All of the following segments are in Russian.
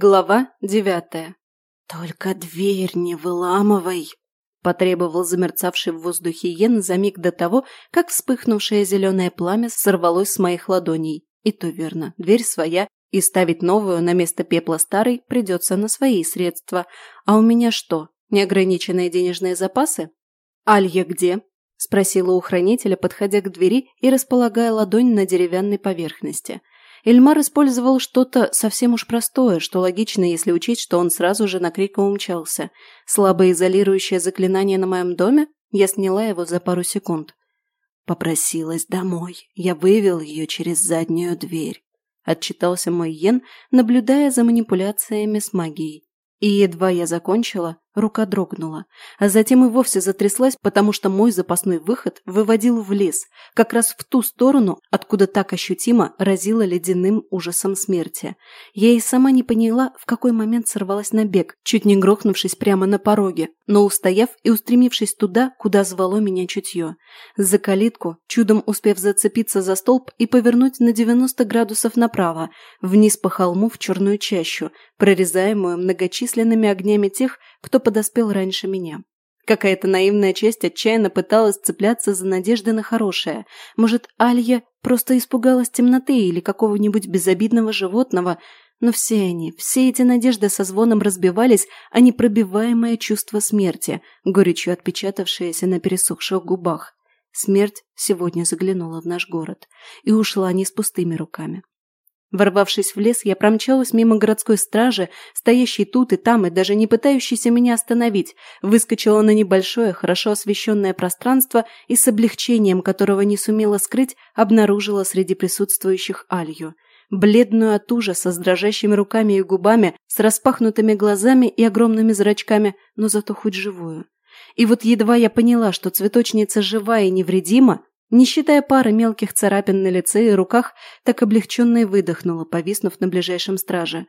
Глава девятая. «Только дверь не выламывай!» – потребовал замерцавший в воздухе Йен за миг до того, как вспыхнувшее зеленое пламя сорвалось с моих ладоней. И то верно, дверь своя, и ставить новую на место пепла старой придется на свои средства. А у меня что, неограниченные денежные запасы? «Алья где?» – спросила у хранителя, подходя к двери и располагая ладонь на деревянной поверхности – Эльмар использовал что-то совсем уж простое, что логично, если учесть, что он сразу же на крик умчался. Слабое изолирующее заклинание на моем доме? Я сняла его за пару секунд. Попросилась домой. Я вывел ее через заднюю дверь. Отчитался мой Йен, наблюдая за манипуляциями с магией. И едва я закончила, рука дрогнула, а затем и вовсе затряслась, потому что мой запасной выход выводил в лес, как раз в ту сторону, откуда так ощутимо разило ледяным ужасом смерти. Я и сама не поняла, в какой момент сорвалась на бег, чуть не грохнувшись прямо на пороге, но устояв и устремившись туда, куда звало меня чутье. За калитку, чудом успев зацепиться за столб и повернуть на 90 градусов направо, вниз по холму в черную чащу, прорезаемую многочисленными огнями тех, кто подоспел раньше меня. Какая-то наивная часть отчаянно пыталась цепляться за надежды на хорошее. Может, Алья просто испугалась темноты или какого-нибудь безобидного животного, но все они, все эти надежды со звоном разбивались о непробиваемое чувство смерти, горечью отпечатавшееся на пересохших губах. Смерть сегодня заглянула в наш город и ушла не с пустыми руками. Ворвавшись в лес, я промчалась мимо городской стражи, стоящей тут и там и даже не пытающейся меня остановить, выскочила на небольшое, хорошо освещенное пространство и с облегчением, которого не сумела скрыть, обнаружила среди присутствующих Алью. Бледную от ужаса, с дрожащими руками и губами, с распахнутыми глазами и огромными зрачками, но зато хоть живую. И вот едва я поняла, что цветочница жива и невредима, не считая пары мелких царапин на лице и руках, так облегченно и выдохнула, повиснув на ближайшем страже.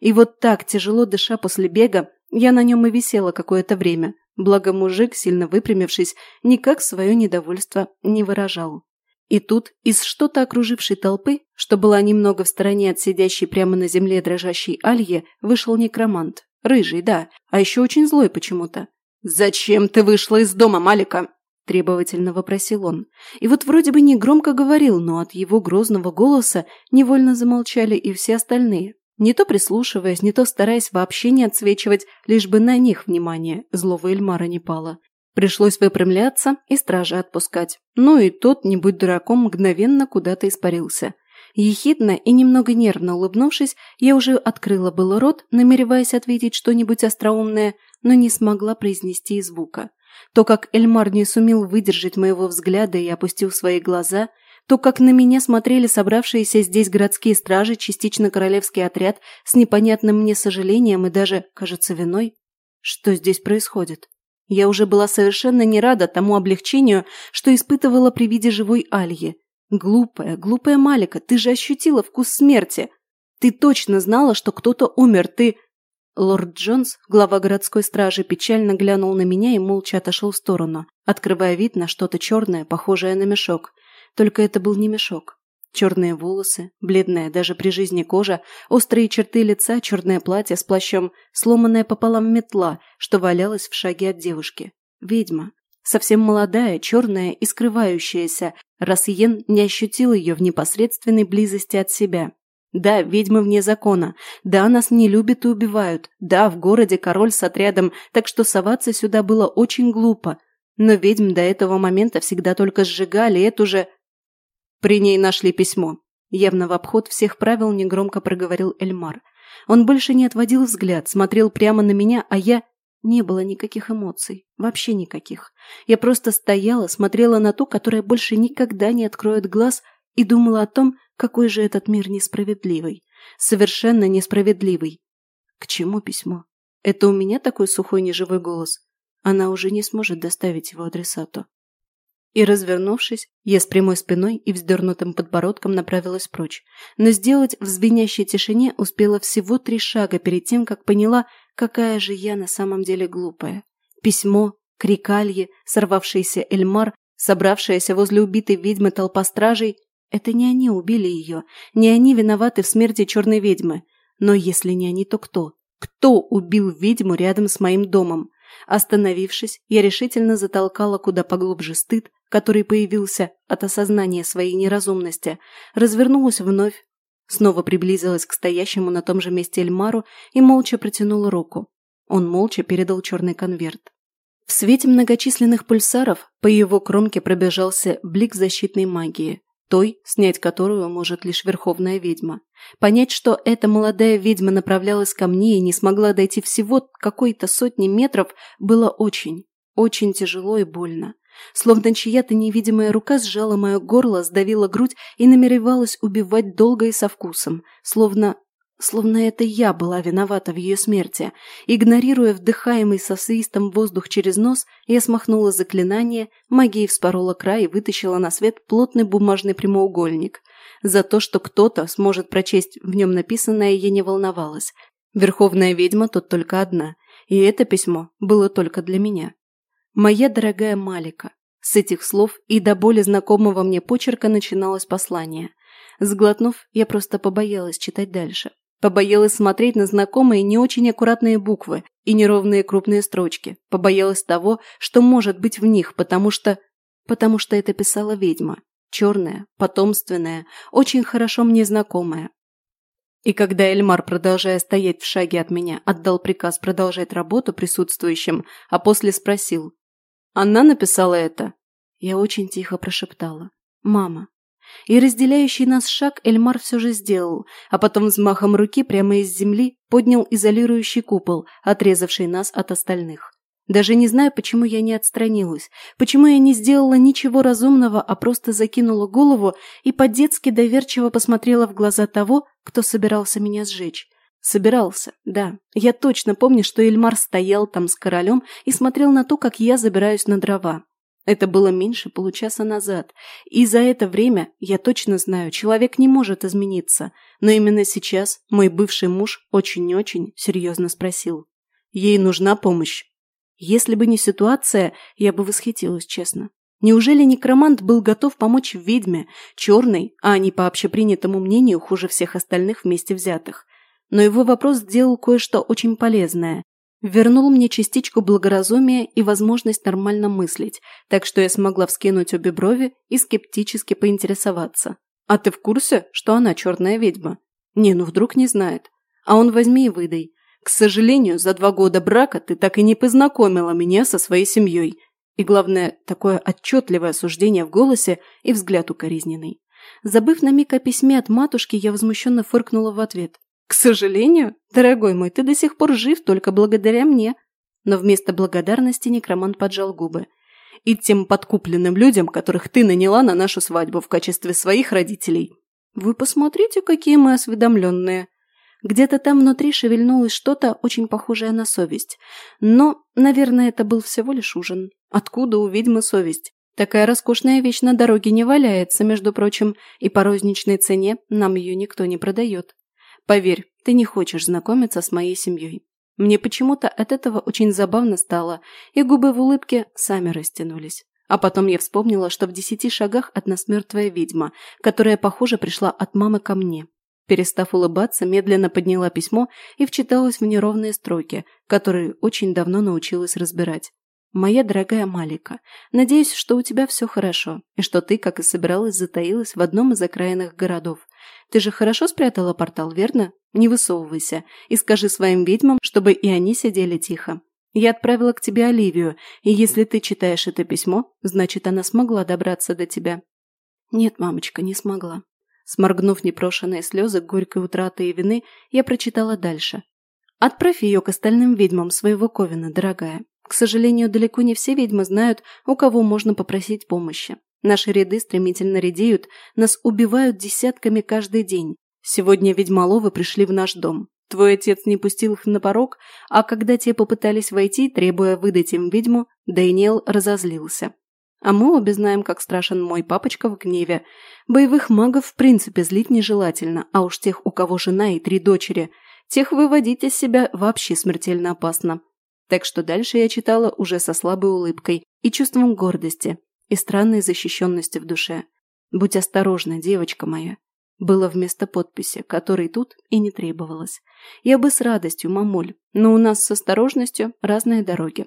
И вот так, тяжело дыша после бега, я на нем и висела какое-то время, благо мужик, сильно выпрямившись, никак свое недовольство не выражал. И тут из что-то окружившей толпы, что была немного в стороне от сидящей прямо на земле дрожащей Алье, вышел некромант. Рыжий, да, а еще очень злой почему-то. «Зачем ты вышла из дома, Малика?» Требовательно вопросил он. И вот вроде бы не громко говорил, но от его грозного голоса невольно замолчали и все остальные. Не то прислушиваясь, не то стараясь вообще не отсвечивать, лишь бы на них внимание злого Эльмара не пало. Пришлось выпрямляться и стража отпускать. Ну и тот, не будь дураком, мгновенно куда-то испарился. Ехидно и немного нервно улыбнувшись, я уже открыла было рот, намереваясь ответить что-нибудь остроумное, но не смогла произнести и звука. То, как Эльмар не сумел выдержать моего взгляда и опустил свои глаза, то, как на меня смотрели собравшиеся здесь городские стражи, частично королевский отряд, с непонятным мне сожалением и даже, кажется, виной. Что здесь происходит? Я уже была совершенно не рада тому облегчению, что испытывала при виде живой Альи. Глупая, глупая Малика, ты же ощутила вкус смерти. Ты точно знала, что кто-то умер, ты... Лорд Джонс, глава городской стражи, печально глянул на меня и молча отошел в сторону, открывая вид на что-то черное, похожее на мешок. Только это был не мешок. Черные волосы, бледная даже при жизни кожа, острые черты лица, черное платье с плащом, сломанная пополам метла, что валялась в шаге от девушки. Ведьма. Совсем молодая, черная и скрывающаяся, раз Йен не ощутил ее в непосредственной близости от себя. Да, ведьмы вне закона. Да, нас не любят и убивают. Да, в городе король с отрядом, так что соваться сюда было очень глупо. Но ведьм до этого момента всегда только сжигали, эту же... При ней нашли письмо. Явно в обход всех правил негромко проговорил Эльмар. Он больше не отводил взгляд, смотрел прямо на меня, а я... Не было никаких эмоций. Вообще никаких. Я просто стояла, смотрела на ту, которая больше никогда не откроет глаз, и думала о том, какой же этот мир несправедливый. Совершенно несправедливый. К чему письмо? Это у меня такой сухой неживой голос? Она уже не сможет доставить его адресату. И, развернувшись, я с прямой спиной и вздернутым подбородком направилась прочь. Но сделать в звенящей тишине успела всего три шага перед тем, как поняла, какая же я на самом деле глупая. Письмо, крикалье, сорвавшийся Эльмар, собравшаяся возле убитой ведьмы толпа стражей это не они убили ее, не они виноваты в смерти черной ведьмы. Но если не они, то кто? Кто убил ведьму рядом с моим домом? Остановившись, я решительно затолкала куда поглубже стыд, который появился от осознания своей неразумности, развернулась вновь, снова приблизилась к стоящему на том же месте Эльмару и молча протянула руку. Он молча передал черный конверт. В свете многочисленных пульсаров по его кромке пробежался блик защитной магии, той, снять которую может лишь верховная ведьма. Понять, что эта молодая ведьма направлялась ко мне и не смогла дойти всего какой-то сотни метров, было очень, очень тяжело и больно. Словно чья-то невидимая рука сжала мое горло, сдавила грудь и намеревалась убивать долго и со вкусом, словно Словно это я была виновата в ее смерти. Игнорируя вдыхаемый со свистом воздух через нос, я смахнула заклинание, магией вспорола край и вытащила на свет плотный бумажный прямоугольник. За то, что кто-то сможет прочесть в нем написанное, я не волновалась. Верховная ведьма тут только одна, и это письмо было только для меня. «Моя дорогая Малика». С этих слов и до боли знакомого мне почерка начиналось послание. Сглотнув, я просто побоялась читать дальше. Побоялась смотреть на знакомые не очень аккуратные буквы и неровные крупные строчки. Побоялась того, что может быть в них, потому что... Потому что это писала ведьма. Черная, потомственная, очень хорошо мне знакомая. И когда Эльмар, продолжая стоять в шаге от меня, отдал приказ продолжать работу присутствующим, а после спросил. «Она написала это?» Я очень тихо прошептала. «Мама». И разделяющий нас шаг Эльмар все же сделал, а потом взмахом руки прямо из земли поднял изолирующий купол, отрезавший нас от остальных. Даже не знаю, почему я не отстранилась, почему я не сделала ничего разумного, а просто закинула голову и по-детски доверчиво посмотрела в глаза того, кто собирался меня сжечь. Собирался, да. Я точно помню, что Эльмар стоял там с королем и смотрел на то, как я забираюсь на дрова. Это было меньше получаса назад, и за это время, я точно знаю, человек не может измениться, но именно сейчас мой бывший муж очень-очень серьезно спросил. Ей нужна помощь. Если бы не ситуация, я бы восхитилась, честно. Неужели некромант был готов помочь ведьме, черной, а не по общепринятому мнению хуже всех остальных вместе взятых? Но его вопрос сделал кое-что очень полезное. Вернул мне частичку благоразумия и возможность нормально мыслить, так что я смогла вскинуть обе брови и скептически поинтересоваться. «А ты в курсе, что она черная ведьма?» «Не, ну вдруг не знает. А он возьми и выдай. К сожалению, за два года брака ты так и не познакомила меня со своей семьей. И главное, такое отчетливое осуждение в голосе и взгляд укоризненный. Забыв на миг о письме от матушки, я возмущенно фыркнула в ответ. К сожалению, дорогой мой, ты до сих пор жив только благодаря мне. Но вместо благодарности некромант поджал губы. И тем подкупленным людям, которых ты наняла на нашу свадьбу в качестве своих родителей. Вы посмотрите, какие мы осведомленные. Где-то там внутри шевельнулось что-то очень похожее на совесть. Но, наверное, это был всего лишь ужин. Откуда у ведьмы совесть? Такая роскошная вещь на дороге не валяется, между прочим, и по розничной цене нам ее никто не продает. Поверь, ты не хочешь знакомиться с моей семьей. Мне почему-то от этого очень забавно стало, и губы в улыбке сами растянулись. А потом я вспомнила, что в десяти шагах от нас мертвая ведьма, которая, похоже, пришла от мамы ко мне. Перестав улыбаться, медленно подняла письмо и вчиталась в неровные строки, которые очень давно научилась разбирать. «Моя дорогая Малика, надеюсь, что у тебя все хорошо, и что ты, как и собиралась, затаилась в одном из окраинных городов. Ты же хорошо спрятала портал, верно? Не высовывайся и скажи своим ведьмам, чтобы и они сидели тихо. Я отправила к тебе Оливию, и если ты читаешь это письмо, значит, она смогла добраться до тебя». «Нет, мамочка, не смогла». Сморгнув непрошенные слезы горькой утраты и вины, я прочитала дальше. «Отправь ее к остальным ведьмам своего Ковина, дорогая. К сожалению, далеко не все ведьмы знают, у кого можно попросить помощи. Наши ряды стремительно редеют, нас убивают десятками каждый день. Сегодня ведьмоловы пришли в наш дом. Твой отец не пустил их на порог, а когда те попытались войти, требуя выдать им ведьму, Дэниел разозлился. А мы обе знаем, как страшен мой папочка в гневе. Боевых магов в принципе злить нежелательно, а уж тех, у кого жена и три дочери, тех выводить из себя вообще смертельно опасно. Так что дальше я читала уже со слабой улыбкой и чувством гордости, и странной защищенности в душе. Будь осторожна, девочка моя. было вместо подписи, которой тут и не требовалось. Я бы с радостью, мамуль, но у нас с осторожностью разные дороги.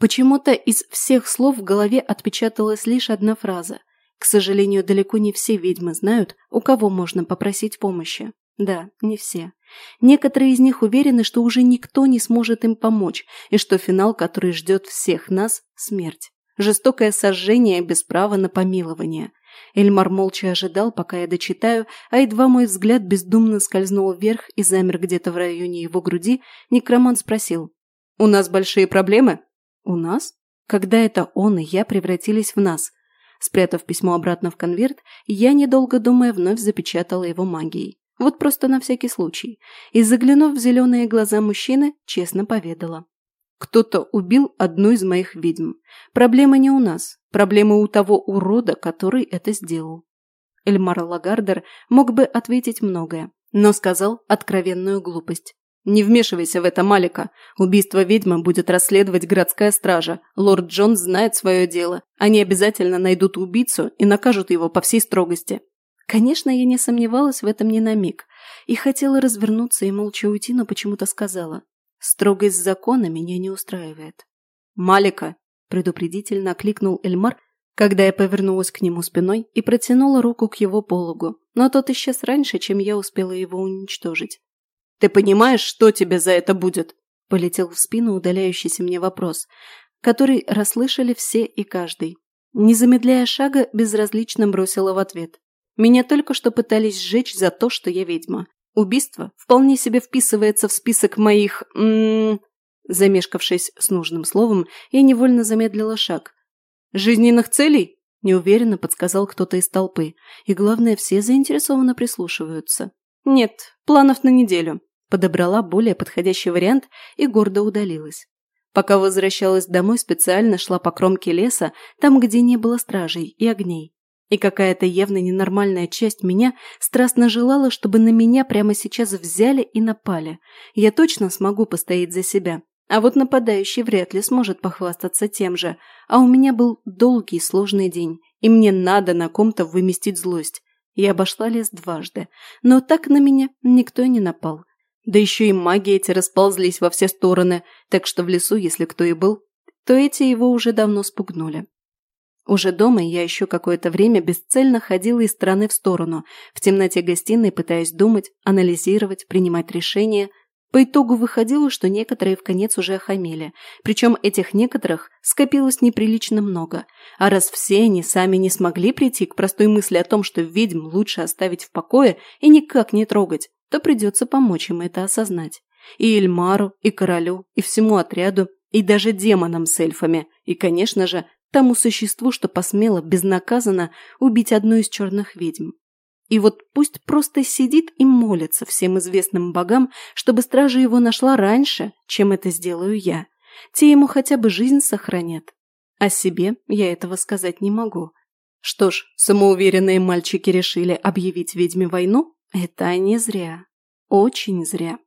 Почему-то из всех слов в голове отпечаталась лишь одна фраза. К сожалению, далеко не все ведьмы знают, у кого можно попросить помощи. Да, не все. Некоторые из них уверены, что уже никто не сможет им помочь, и что финал, который ждет всех нас – смерть. Жестокое сожжение без права на помилование. Эльмар молча ожидал, пока я дочитаю, а едва мой взгляд бездумно скользнул вверх и замер где-то в районе его груди, некромант спросил. «У нас большие проблемы?» «У нас?» Когда это он и я превратились в нас? Спрятав письмо обратно в конверт, я, недолго думая, вновь запечатала его магией. Вот просто на всякий случай. И заглянув в зеленые глаза мужчины, честно поведала. Кто-то убил одну из моих ведьм. Проблема не у нас. Проблема у того урода, который это сделал. Эльмар Лагардер мог бы ответить многое, но сказал откровенную глупость. «Не вмешивайся в это, Малика. Убийство ведьмы будет расследовать городская стража. Лорд Джон знает свое дело. Они обязательно найдут убийцу и накажут его по всей строгости». Конечно, я не сомневалась в этом ни на миг и хотела развернуться и молча уйти, но почему-то сказала. Строгость закона меня не устраивает. «Малика!» – предупредительно окликнул Эльмар, когда я повернулась к нему спиной и протянула руку к его пологу, но тот исчез раньше, чем я успела его уничтожить. «Ты понимаешь, что тебе за это будет?» – полетел в спину удаляющийся мне вопрос, который расслышали все и каждый. Не замедляя шага, безразлично бросила в ответ. Меня только что пытались сжечь за то, что я ведьма. Убийство вполне себе вписывается в список моих... М -м замешкавшись с нужным словом, я невольно замедлила шаг. «Жизненных целей?» – неуверенно подсказал кто-то из толпы. И главное, все заинтересованно прислушиваются. «Нет, планов на неделю», – подобрала более подходящий вариант и гордо удалилась. Пока возвращалась домой, специально шла по кромке леса, там, где не было стражей и огней. И какая-то явно ненормальная часть меня страстно желала, чтобы на меня прямо сейчас взяли и напали. Я точно смогу постоять за себя. А вот нападающий вряд ли сможет похвастаться тем же. А у меня был долгий сложный день, и мне надо на ком-то выместить злость. Я обошла лес дважды, но так на меня никто не напал. Да еще и маги эти расползлись во все стороны, так что в лесу, если кто и был, то эти его уже давно спугнули. Уже дома я еще какое-то время бесцельно ходила из стороны в сторону, в темноте гостиной пытаясь думать, анализировать, принимать решения. По итогу выходило, что некоторые в конец уже охамели, причем этих некоторых скопилось неприлично много. А раз все они сами не смогли прийти к простой мысли о том, что ведьм лучше оставить в покое и никак не трогать, то придется помочь им это осознать. И Эльмару, и королю, и всему отряду, и даже демонам с эльфами, и, конечно же, тому существу, что посмело безнаказанно убить одну из черных ведьм. И вот пусть просто сидит и молится всем известным богам, чтобы стража его нашла раньше, чем это сделаю я. Те ему хотя бы жизнь сохранят. О себе я этого сказать не могу. Что ж, самоуверенные мальчики решили объявить ведьме войну? Это они зря. Очень зря.